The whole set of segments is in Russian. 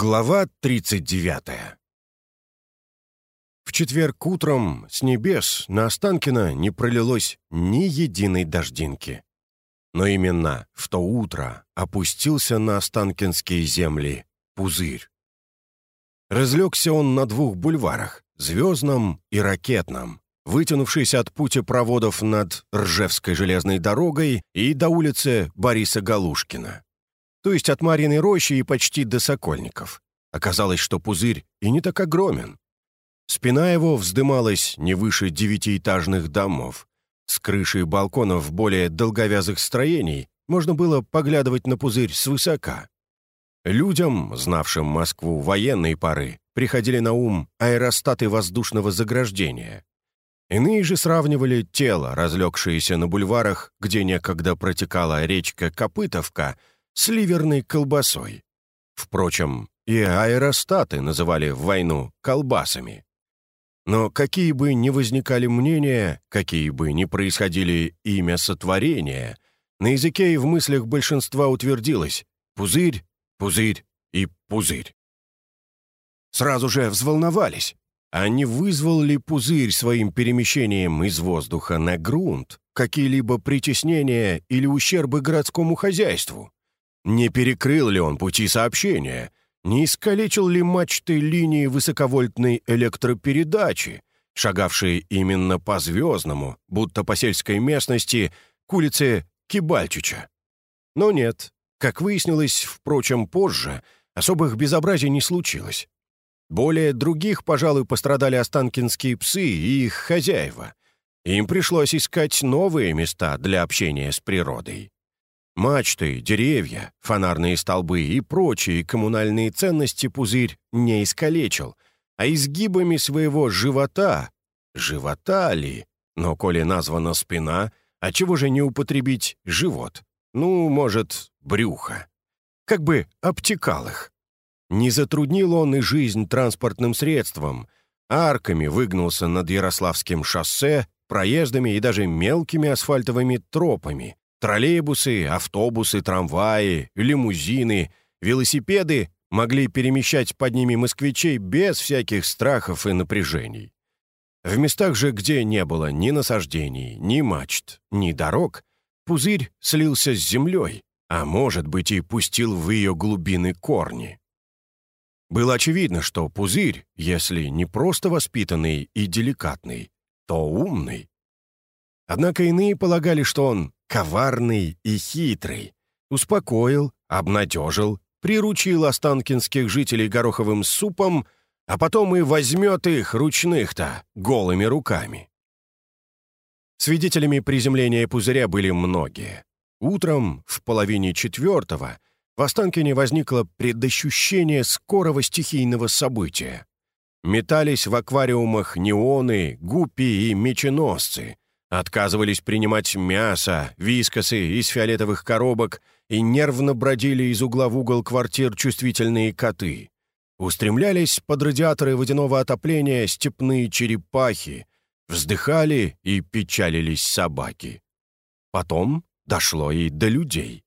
Глава 39 В четверг утром с небес на Останкино не пролилось ни единой дождинки. Но именно в то утро опустился на Останкинские земли пузырь. Разлегся он на двух бульварах, Звездном и Ракетном, вытянувшись от пути проводов над Ржевской железной дорогой и до улицы Бориса Галушкина то есть от Марьиной рощи и почти до Сокольников. Оказалось, что пузырь и не так огромен. Спина его вздымалась не выше девятиэтажных домов. С крыши балконов более долговязых строений можно было поглядывать на пузырь свысока. Людям, знавшим Москву военной поры, приходили на ум аэростаты воздушного заграждения. Иные же сравнивали тело, разлегшееся на бульварах, где некогда протекала речка Копытовка, с ливерной колбасой. Впрочем, и аэростаты называли войну колбасами. Но какие бы ни возникали мнения, какие бы ни происходили имя сотворения, на языке и в мыслях большинства утвердилось «пузырь, пузырь и пузырь». Сразу же взволновались. А не вызвал ли пузырь своим перемещением из воздуха на грунт какие-либо притеснения или ущербы городскому хозяйству? Не перекрыл ли он пути сообщения? Не искалечил ли мачты линии высоковольтной электропередачи, шагавшие именно по звездному, будто по сельской местности, к улице Кибальчича? Но нет. Как выяснилось, впрочем, позже, особых безобразий не случилось. Более других, пожалуй, пострадали останкинские псы и их хозяева. Им пришлось искать новые места для общения с природой. Мачты, деревья, фонарные столбы и прочие коммунальные ценности пузырь не искалечил, а изгибами своего живота, живота ли, но коли названа спина, а чего же не употребить живот? Ну, может, брюхо. Как бы обтекал их. Не затруднил он и жизнь транспортным средством, арками выгнулся над Ярославским шоссе, проездами и даже мелкими асфальтовыми тропами, Троллейбусы, автобусы, трамваи, лимузины, велосипеды могли перемещать под ними москвичей без всяких страхов и напряжений. В местах же, где не было ни насаждений, ни мачт, ни дорог, пузырь слился с землей, а может быть и пустил в ее глубины корни. Было очевидно, что пузырь, если не просто воспитанный и деликатный, то умный. Однако иные полагали, что он коварный и хитрый. Успокоил, обнадежил, приручил останкинских жителей гороховым супом, а потом и возьмет их ручных-то голыми руками. Свидетелями приземления пузыря были многие. Утром, в половине четвертого, в Останкине возникло предощущение скорого стихийного события. Метались в аквариумах неоны, гуппи и меченосцы — Отказывались принимать мясо, вискосы из фиолетовых коробок и нервно бродили из угла в угол квартир чувствительные коты. Устремлялись под радиаторы водяного отопления степные черепахи, вздыхали и печалились собаки. Потом дошло и до людей.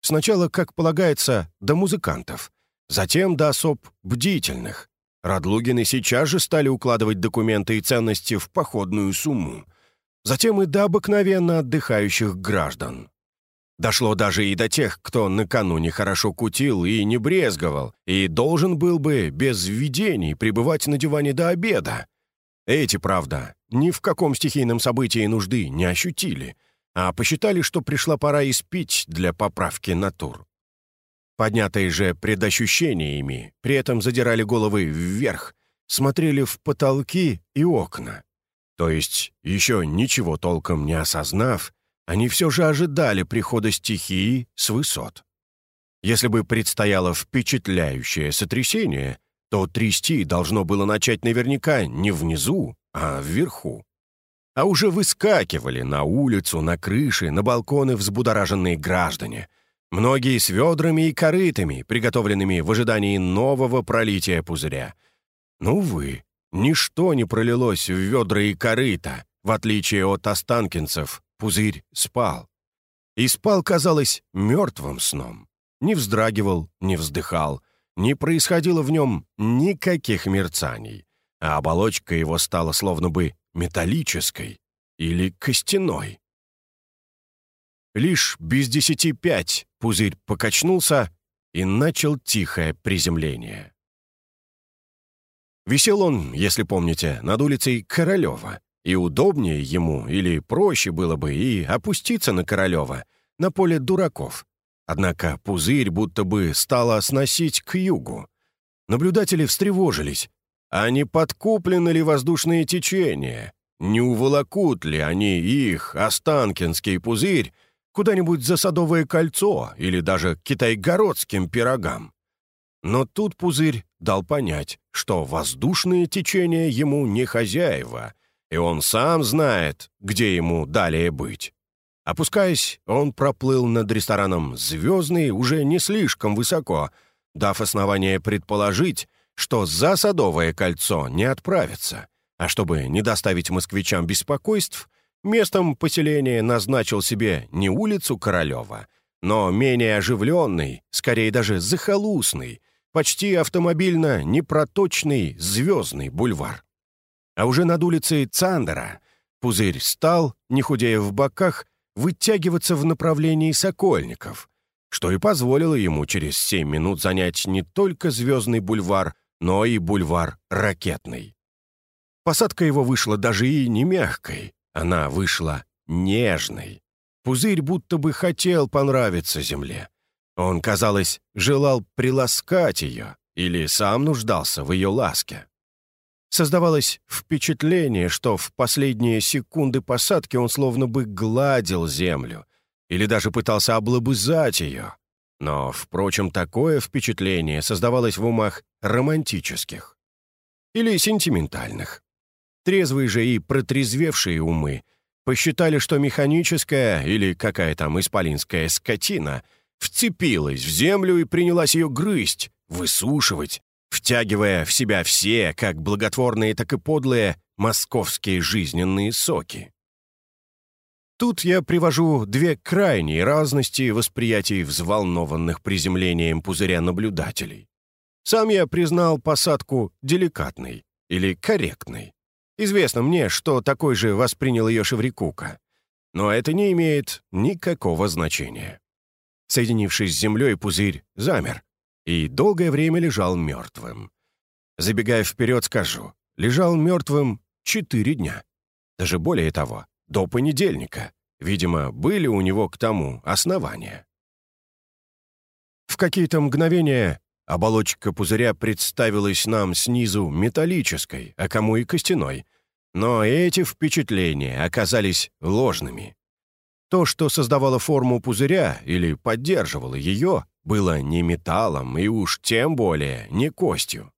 Сначала, как полагается, до музыкантов, затем до особ бдительных. Радлугины сейчас же стали укладывать документы и ценности в походную сумму затем и до обыкновенно отдыхающих граждан. Дошло даже и до тех, кто накануне хорошо кутил и не брезговал, и должен был бы без видений пребывать на диване до обеда. Эти, правда, ни в каком стихийном событии нужды не ощутили, а посчитали, что пришла пора испить для поправки натур. Поднятые же предощущениями, при этом задирали головы вверх, смотрели в потолки и окна. То есть, еще ничего толком не осознав, они все же ожидали прихода стихии с высот. Если бы предстояло впечатляющее сотрясение, то трясти должно было начать наверняка не внизу, а вверху. А уже выскакивали на улицу, на крыши, на балконы взбудораженные граждане, многие с ведрами и корытами, приготовленными в ожидании нового пролития пузыря. Ну, вы, Ничто не пролилось в ведра и корыта. В отличие от останкинцев, пузырь спал. И спал, казалось, мертвым сном. Не вздрагивал, не вздыхал, не происходило в нем никаких мерцаний, а оболочка его стала словно бы металлической или костяной. Лишь без десяти пять пузырь покачнулся и начал тихое приземление. Висел он, если помните, над улицей Королева, и удобнее ему или проще было бы и опуститься на Королева, на поле дураков. Однако пузырь будто бы стало сносить к югу. Наблюдатели встревожились. А не подкуплены ли воздушные течения? Не уволокут ли они их, Останкинский пузырь, куда-нибудь за Садовое кольцо или даже китайгородским пирогам? Но тут пузырь дал понять, что воздушные течения ему не хозяева, и он сам знает, где ему далее быть. Опускаясь, он проплыл над рестораном «Звездный» уже не слишком высоко, дав основание предположить, что за Садовое кольцо не отправится, а чтобы не доставить москвичам беспокойств, местом поселения назначил себе не улицу Королева, но менее оживленный, скорее даже захолустный, почти автомобильно непроточный звездный бульвар. А уже над улицей Цандера пузырь стал, не худея в боках, вытягиваться в направлении Сокольников, что и позволило ему через семь минут занять не только Звездный бульвар, но и бульвар Ракетный. Посадка его вышла даже и не мягкой, она вышла нежной. Пузырь будто бы хотел понравиться земле. Он, казалось, желал приласкать ее или сам нуждался в ее ласке. Создавалось впечатление, что в последние секунды посадки он словно бы гладил землю или даже пытался облобызать ее. Но, впрочем, такое впечатление создавалось в умах романтических или сентиментальных. Трезвые же и протрезвевшие умы посчитали, что механическая или какая там исполинская скотина вцепилась в землю и принялась ее грызть, высушивать, втягивая в себя все, как благотворные, так и подлые, московские жизненные соки. Тут я привожу две крайние разности восприятий взволнованных приземлением пузыря наблюдателей. Сам я признал посадку деликатной или корректной. Известно мне, что такой же воспринял ее Шеврикука. Но это не имеет никакого значения. Соединившись с землей, пузырь замер, и долгое время лежал мертвым. Забегая вперед, скажу, лежал мертвым четыре дня. Даже более того, до понедельника. Видимо, были у него к тому основания. В какие-то мгновения оболочка пузыря представилась нам снизу металлической, а кому и костяной. Но эти впечатления оказались ложными. То, что создавало форму пузыря или поддерживало ее, было не металлом и уж тем более не костью.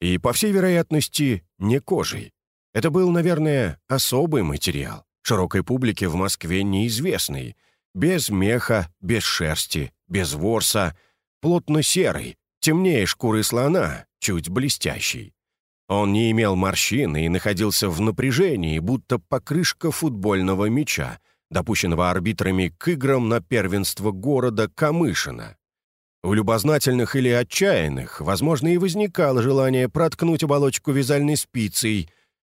И, по всей вероятности, не кожей. Это был, наверное, особый материал, широкой публике в Москве неизвестный, без меха, без шерсти, без ворса, плотно серый, темнее шкуры слона, чуть блестящий. Он не имел морщин и находился в напряжении, будто покрышка футбольного мяча, допущенного арбитрами к играм на первенство города Камышина. У любознательных или отчаянных, возможно, и возникало желание проткнуть оболочку вязальной спицей,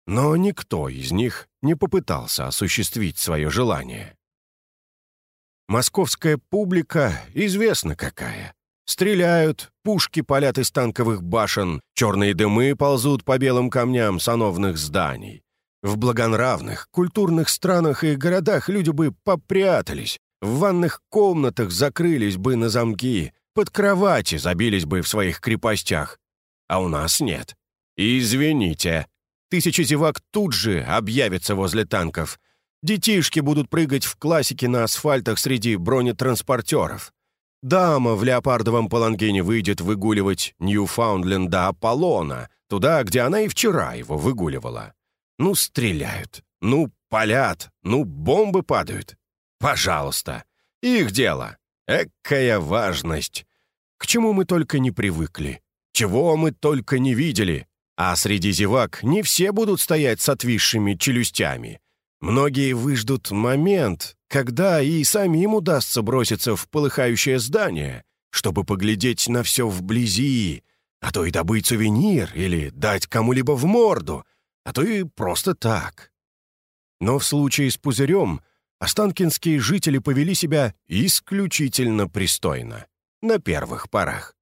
но никто из них не попытался осуществить свое желание. Московская публика известна какая. Стреляют, пушки палят из танковых башен, черные дымы ползут по белым камням сановных зданий. В благонравных, культурных странах и городах люди бы попрятались, в ванных комнатах закрылись бы на замки, под кровати забились бы в своих крепостях. А у нас нет. извините, тысячи зевак тут же объявятся возле танков. Детишки будут прыгать в классике на асфальтах среди бронетранспортеров. Дама в леопардовом палангене выйдет выгуливать Ньюфаундленда Аполлона, туда, где она и вчера его выгуливала. Ну, стреляют, ну, палят, ну, бомбы падают. Пожалуйста, их дело. Экая важность. К чему мы только не привыкли, чего мы только не видели. А среди зевак не все будут стоять с отвисшими челюстями. Многие выждут момент, когда и самим удастся броситься в полыхающее здание, чтобы поглядеть на все вблизи, а то и добыть сувенир или дать кому-либо в морду, а то и просто так. Но в случае с пузырем останкинские жители повели себя исключительно пристойно, на первых порах.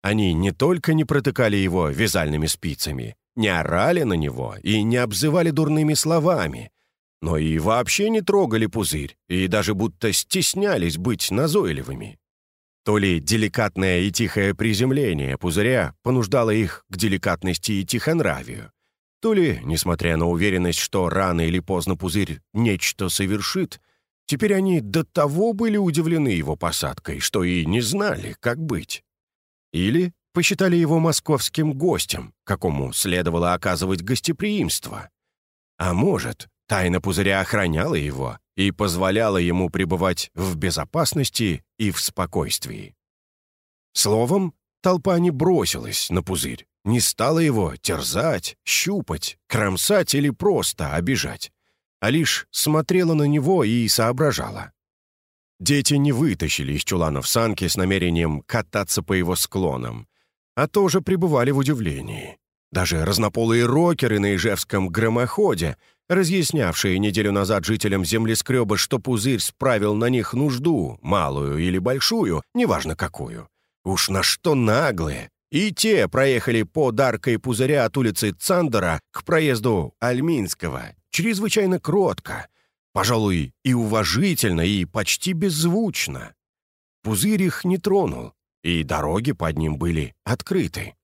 Они не только не протыкали его вязальными спицами, не орали на него и не обзывали дурными словами, но и вообще не трогали пузырь и даже будто стеснялись быть назойливыми. То ли деликатное и тихое приземление пузыря понуждало их к деликатности и тихонравию, то ли, несмотря на уверенность, что рано или поздно пузырь нечто совершит, теперь они до того были удивлены его посадкой, что и не знали, как быть. Или посчитали его московским гостем, какому следовало оказывать гостеприимство. А может, тайна пузыря охраняла его и позволяла ему пребывать в безопасности и в спокойствии. Словом, толпа не бросилась на пузырь, не стала его терзать, щупать, кромсать или просто обижать, а лишь смотрела на него и соображала. Дети не вытащили из чуланов санки с намерением кататься по его склонам, а тоже пребывали в удивлении. Даже разнополые рокеры на Ижевском громоходе, разъяснявшие неделю назад жителям землескреба, что пузырь справил на них нужду, малую или большую, неважно какую. Уж на что наглые. И те проехали по даркой пузыря от улицы Цандера к проезду Альминского, чрезвычайно кротко, пожалуй, и уважительно, и почти беззвучно. Пузырь их не тронул, и дороги под ним были открыты.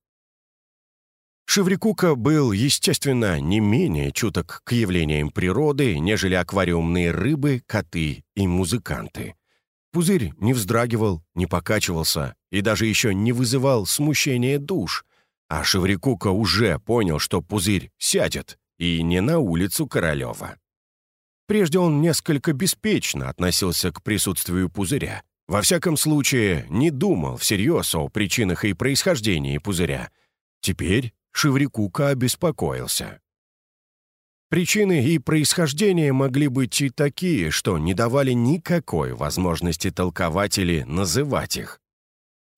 Шеврикука был, естественно, не менее чуток к явлениям природы, нежели аквариумные рыбы, коты и музыканты. Пузырь не вздрагивал, не покачивался и даже еще не вызывал смущения душ, а Шеврикука уже понял, что пузырь сядет, и не на улицу Королева. Прежде он несколько беспечно относился к присутствию пузыря, во всяком случае, не думал всерьез о причинах и происхождении пузыря. Теперь Шеврикука обеспокоился. Причины и происхождение могли быть и такие, что не давали никакой возможности толковать или называть их.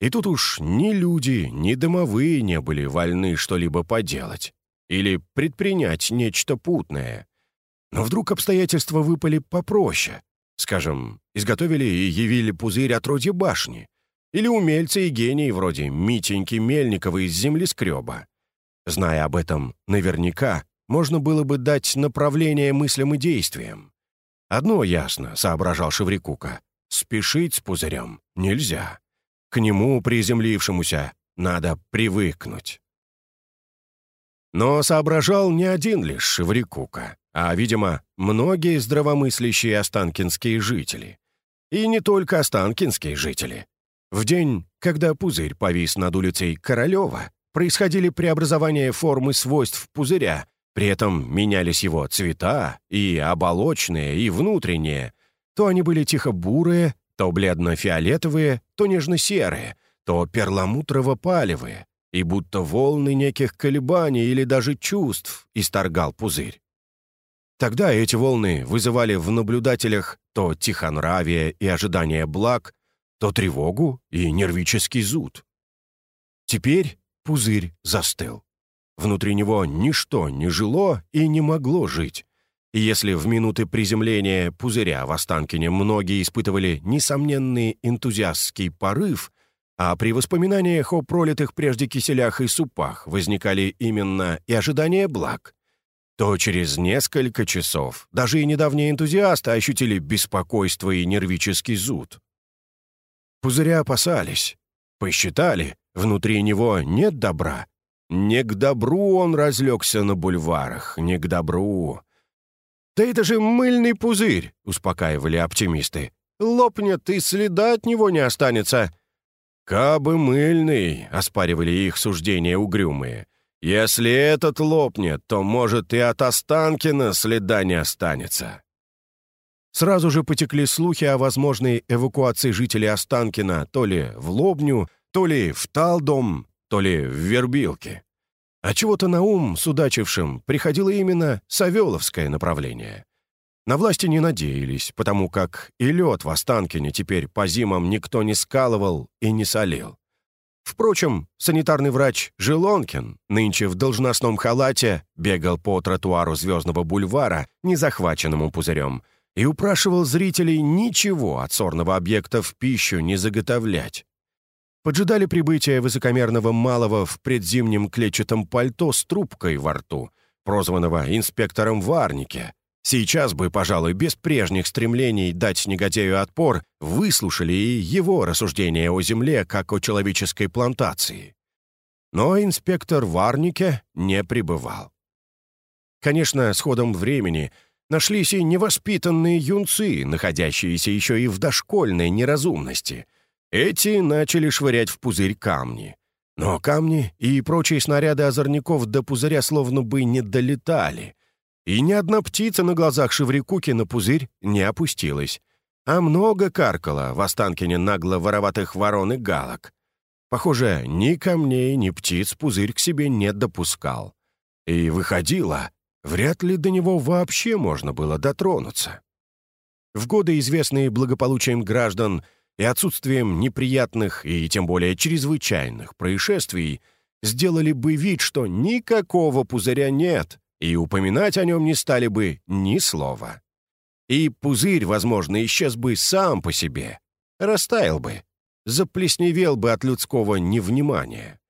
И тут уж ни люди, ни домовые не были вольны что-либо поделать или предпринять нечто путное. Но вдруг обстоятельства выпали попроще, Скажем, изготовили и явили пузырь отродья башни. Или умельцы и гении вроде Митеньки Мельникова из землескреба. Зная об этом наверняка, можно было бы дать направление мыслям и действиям. Одно ясно, соображал Шеврикука. Спешить с пузырем нельзя. К нему, приземлившемуся, надо привыкнуть. Но соображал не один лишь Шеврикука а, видимо, многие здравомыслящие останкинские жители. И не только останкинские жители. В день, когда пузырь повис над улицей Королева, происходили преобразования формы свойств пузыря, при этом менялись его цвета, и оболочные, и внутренние. То они были тихо-бурые, то бледно-фиолетовые, то нежно-серые, то перламутрово-палевые, и будто волны неких колебаний или даже чувств исторгал пузырь. Тогда эти волны вызывали в наблюдателях то тихонравие и ожидание благ, то тревогу и нервический зуд. Теперь пузырь застыл. Внутри него ничто не жило и не могло жить. И если в минуты приземления пузыря в Останкине многие испытывали несомненный энтузиастский порыв, а при воспоминаниях о пролитых прежде киселях и супах возникали именно и ожидания благ, то через несколько часов даже и недавние энтузиасты ощутили беспокойство и нервический зуд. Пузыря опасались. Посчитали, внутри него нет добра. Не к добру он разлегся на бульварах, не к добру. «Да это же мыльный пузырь!» — успокаивали оптимисты. «Лопнет, и следа от него не останется». «Кабы мыльный!» — оспаривали их суждения угрюмые. Если этот лопнет, то, может, и от Останкина следа не останется. Сразу же потекли слухи о возможной эвакуации жителей Останкина то ли в Лобню, то ли в Талдом, то ли в Вербилке. А чего-то на ум судачившим приходило именно Савеловское направление. На власти не надеялись, потому как и лед в Останкине теперь по зимам никто не скалывал и не солил. Впрочем, санитарный врач Жилонкин, нынче в должностном халате, бегал по тротуару Звездного бульвара, незахваченному пузырем, и упрашивал зрителей ничего от сорного объекта в пищу не заготовлять. Поджидали прибытия высокомерного малого в предзимнем клетчатом пальто с трубкой во рту, прозванного инспектором Варнике, Сейчас бы, пожалуй, без прежних стремлений дать негодяю отпор, выслушали и его рассуждения о земле, как о человеческой плантации. Но инспектор Варнике не пребывал. Конечно, с ходом времени нашлись и невоспитанные юнцы, находящиеся еще и в дошкольной неразумности. Эти начали швырять в пузырь камни. Но камни и прочие снаряды озорников до пузыря словно бы не долетали — и ни одна птица на глазах Шеврикуки на пузырь не опустилась, а много каркало в Останкине нагло вороватых ворон и галок. Похоже, ни камней, ни птиц пузырь к себе не допускал. И выходило, вряд ли до него вообще можно было дотронуться. В годы, известные благополучием граждан и отсутствием неприятных и тем более чрезвычайных происшествий, сделали бы вид, что никакого пузыря нет, и упоминать о нем не стали бы ни слова. И пузырь, возможно, исчез бы сам по себе, растаял бы, заплесневел бы от людского невнимания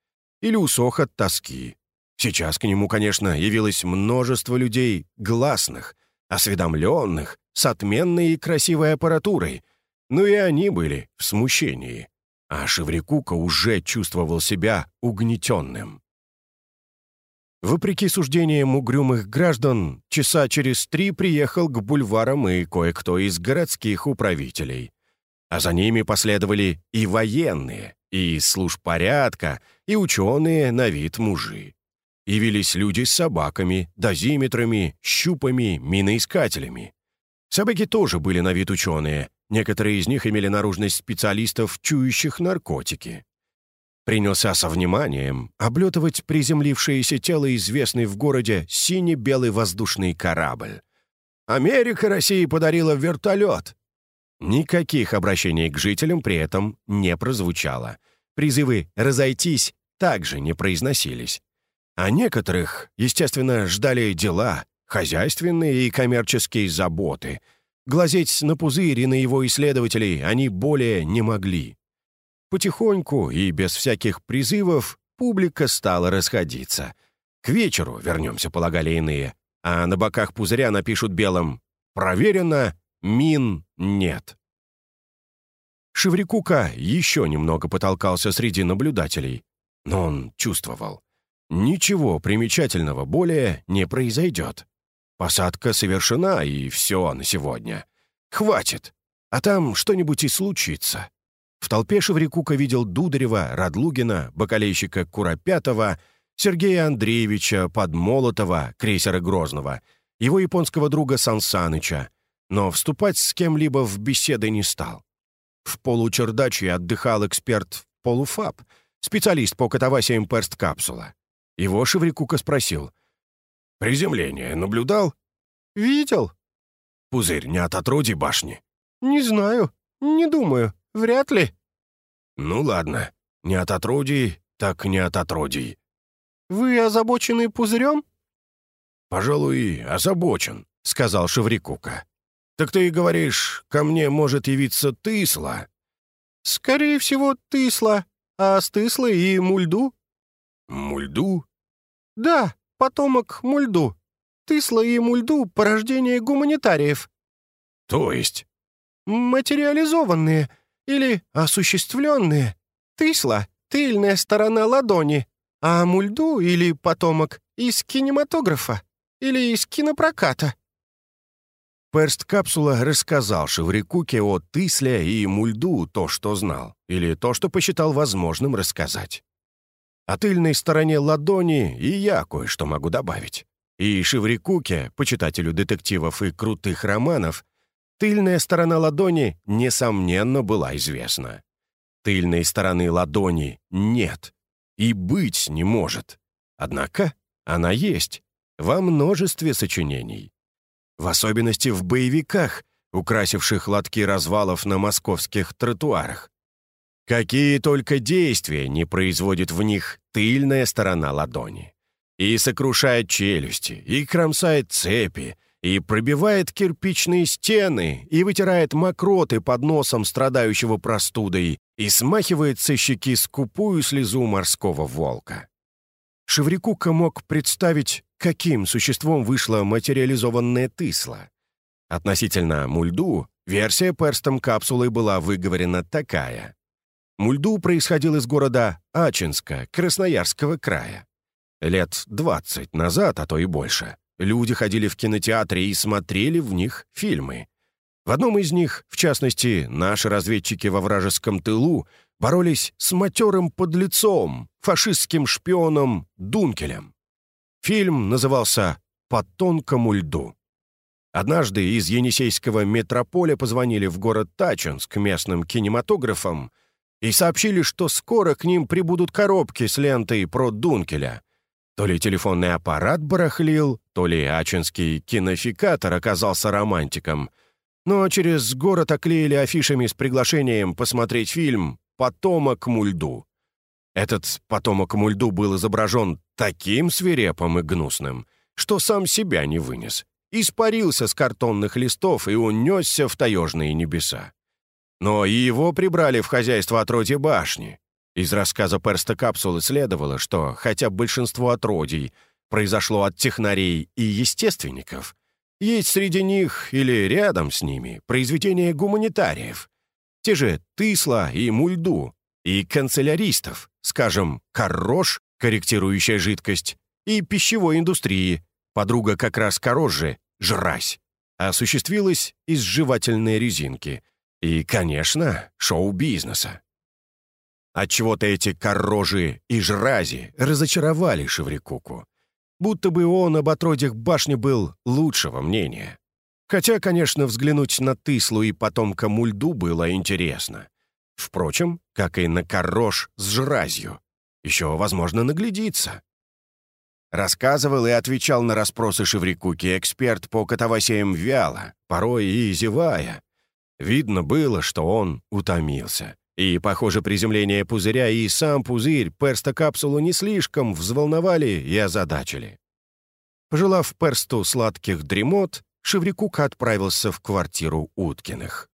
или усох от тоски. Сейчас к нему, конечно, явилось множество людей гласных, осведомленных, с отменной и красивой аппаратурой, но и они были в смущении, а Шеврикука уже чувствовал себя угнетенным. Вопреки суждениям угрюмых граждан, часа через три приехал к бульварам и кое-кто из городских управителей. А за ними последовали и военные, и служб порядка, и ученые на вид мужи. Явились люди с собаками, дозиметрами, щупами, миноискателями. Собаки тоже были на вид ученые, некоторые из них имели наружность специалистов, чующих наркотики принялся со вниманием облетывать приземлившееся тело, известный в городе сине-белый воздушный корабль. «Америка России подарила вертолет!» Никаких обращений к жителям при этом не прозвучало. Призывы «разойтись» также не произносились. А некоторых, естественно, ждали дела, хозяйственные и коммерческие заботы. Глазеть на пузырь и на его исследователей они более не могли. Потихоньку и без всяких призывов публика стала расходиться. К вечеру вернемся, полагали иные, а на боках пузыря напишут белым «Проверено, мин нет». Шеврикука еще немного потолкался среди наблюдателей, но он чувствовал. Ничего примечательного более не произойдет. Посадка совершена, и все на сегодня. Хватит, а там что-нибудь и случится. В толпе Шеврикука видел Дударева, Радлугина, бакалейщика Куропятова, Сергея Андреевича Подмолотова, крейсера Грозного, его японского друга Сансаныча, но вступать с кем-либо в беседы не стал. В получердаче отдыхал эксперт полуфаб, специалист по катавасиям перст-капсула. Его Шеврикука спросил. «Приземление наблюдал?» «Видел». «Пузырь не от отродий башни?» «Не знаю. Не думаю. Вряд ли». «Ну ладно. Не от отродий, так не от отродий». «Вы озабочены пузырем?» «Пожалуй, озабочен», — сказал Шеврикука. «Так ты и говоришь, ко мне может явиться Тысла». «Скорее всего, Тысла. А с Тыслой и Мульду?» «Мульду?» «Да, потомок Мульду. Тысла и Мульду — порождение гуманитариев». «То есть?» «Материализованные или осуществленные. Тысла — тыльная сторона ладони, а мульду или потомок из кинематографа или из кинопроката. Перст-капсула рассказал Шеврикуке о Тысле и Мульду то, что знал, или то, что посчитал возможным рассказать. О тыльной стороне ладони и я кое-что могу добавить. И Шеврикуке, почитателю детективов и крутых романов, Тыльная сторона ладони, несомненно, была известна. Тыльной стороны ладони нет и быть не может. Однако она есть во множестве сочинений. в особенности в боевиках, украсивших лотки развалов на московских тротуарах. Какие только действия не производит в них тыльная сторона ладони. И сокрушает челюсти, и кромсает цепи, и пробивает кирпичные стены, и вытирает мокроты под носом страдающего простудой, и смахивает со щеки скупую слезу морского волка. Шеврикука мог представить, каким существом вышла материализованная тысла. Относительно Мульду версия перстом капсулы была выговорена такая. Мульду происходил из города Ачинска, Красноярского края. Лет 20 назад, а то и больше, люди ходили в кинотеатры и смотрели в них фильмы. В одном из них, в частности, наши разведчики во вражеском тылу боролись с матерым подлецом, фашистским шпионом Дункелем. Фильм назывался «По тонкому льду». Однажды из Енисейского метрополя позвонили в город Тачинск местным кинематографам — и сообщили, что скоро к ним прибудут коробки с лентой про Дункеля. То ли телефонный аппарат барахлил, то ли ачинский кинофикатор оказался романтиком. Но через город оклеили афишами с приглашением посмотреть фильм «Потомок Мульду». Этот потомок Мульду был изображен таким свирепым и гнусным, что сам себя не вынес. Испарился с картонных листов и унесся в таежные небеса. Но и его прибрали в хозяйство отродья башни. Из рассказа перста капсулы следовало, что хотя большинство отродий произошло от технарей и естественников, есть среди них или рядом с ними произведения гуманитариев, те же Тысла и Мульду, и канцеляристов, скажем, Каррош, корректирующая жидкость, и пищевой индустрии, подруга как раз Корожи, Жрась, осуществилась из жевательной резинки — и, конечно, шоу-бизнеса. Отчего-то эти коррожи и жрази разочаровали Шеврикуку. Будто бы он об отродьях башни был лучшего мнения. Хотя, конечно, взглянуть на Тыслу и потомка Мульду было интересно. Впрочем, как и на коррож с жразью. Еще возможно наглядиться. Рассказывал и отвечал на расспросы Шеврикуки эксперт по катавасиям вяло, порой и зевая, Видно было, что он утомился. И, похоже, приземление пузыря и сам пузырь перста-капсулу не слишком взволновали и озадачили. Пожелав персту сладких дремот, Шеврикук отправился в квартиру Уткиных.